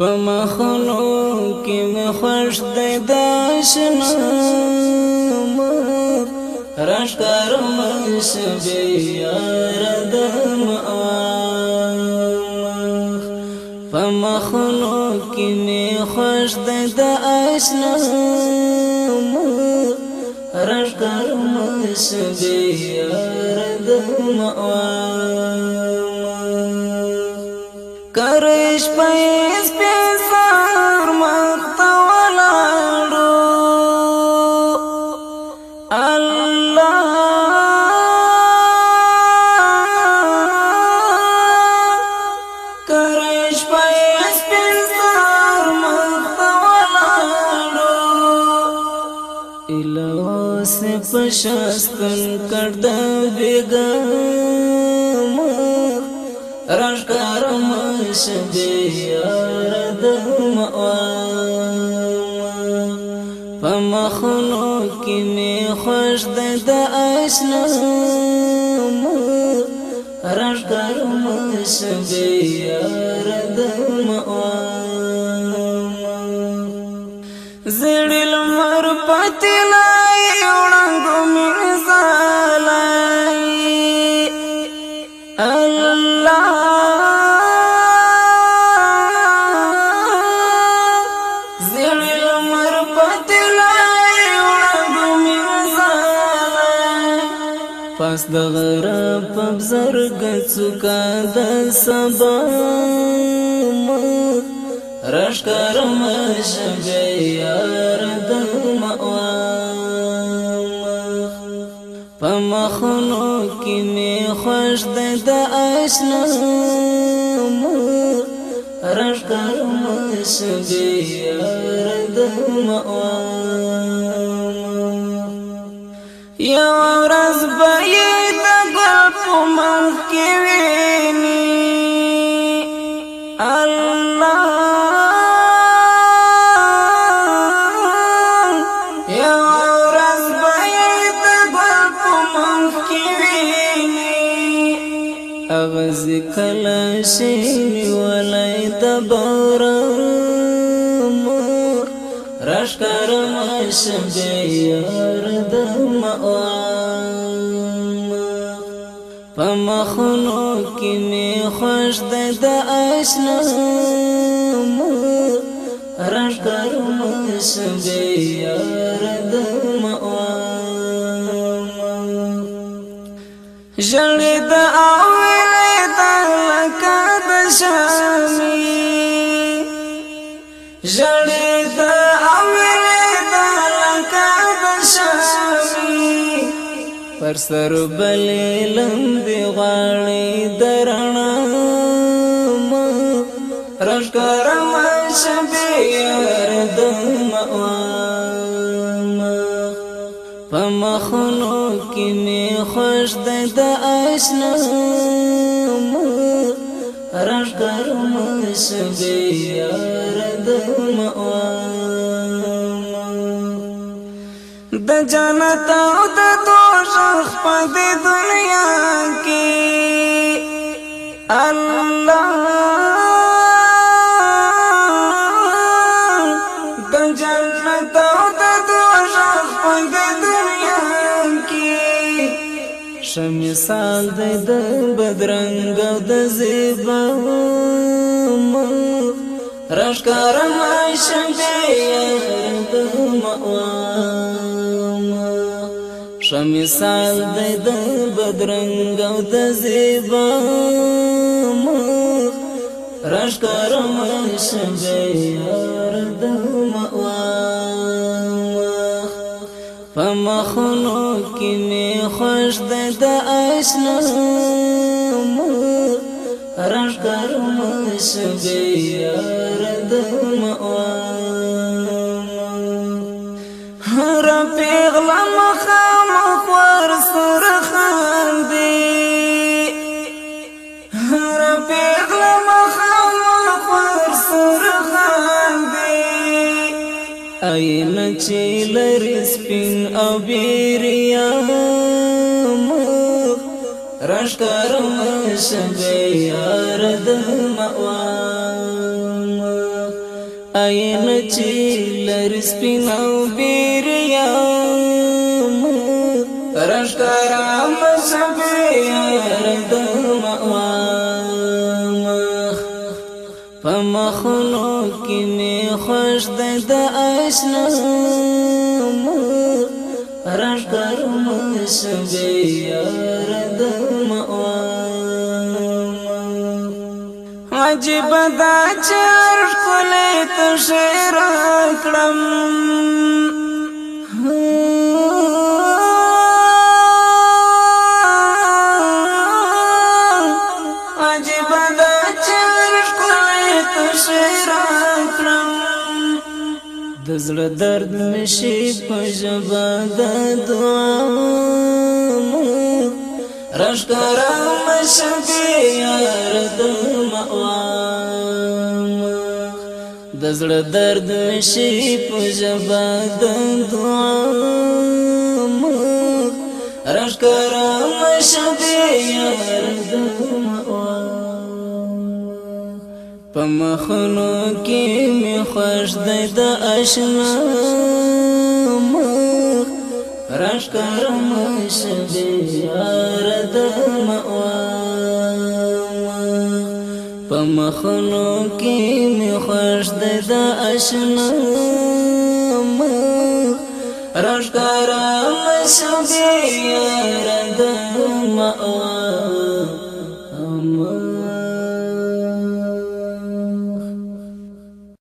په مخلو کې مخش د داشن مر راشکار مش بیا ردم آخ په مخلو کې مخش د داشن مر راشکار مش بیا ردم آخ से पशास्तन करदा बेगा राजकार मशदयारदम پمخنو کې می خوش د آشنا راجکار مشدیاردم زړل مر پاتلا پاس د غره په زرګ څوکا د سبا رش کرم شګي یار د ماوا په مخونو کې می خوش د آشنا رش کرم شګي یار د ماوا یو ورځ به یې د ګل په منځ کې ویني الله یو ورځ به یې د ګل په منځ کې ویني اغز کله ښکارم سندې یار د ما په مخونو کې مې خوش د آشنا رښکارم سندې یار د ما ژړې د اولې د لکه د شامي ژړې پر سر بلې لندې غاړې درنا ما رشګر ما شبیر دم ما په مخلو کې می خوش د آشنا ما رشګر ما شبیر دم ما د جنت او د دوزخ په دنیا کې الله د جنت او د دوزخ په دنیا کې شمثال د بدرنګ او د زیبا رشکرم شمبه د مأوا شمثال دی د بدرنګ او د زیبا مخ رش کرم شبیار د مواخ په مخونو کې می خوش د آشنا مخ رش کرم شبیار چې لري سپین او بیریا مخ راشکرم شبه یار د مأوام عین چې لري او بیریا مخ مجد د آشنا راش کرم سبیار د مأوام عجیب دا چر کلی تشیر کرم عجیب دا چر کلی تشیر کرم د زړه درد مشي په ژبه د دعا رښکارا مشبي یار د مقام د زړه درد مشي په ژبه د دعا رښکارا مشبي یار د مقام په مخونو کې می خوش دی د آشنا مخ راشکر مش بیار د په مخونو کې می خوش دی د آشنا مخ راشکر مش بیار د مأوا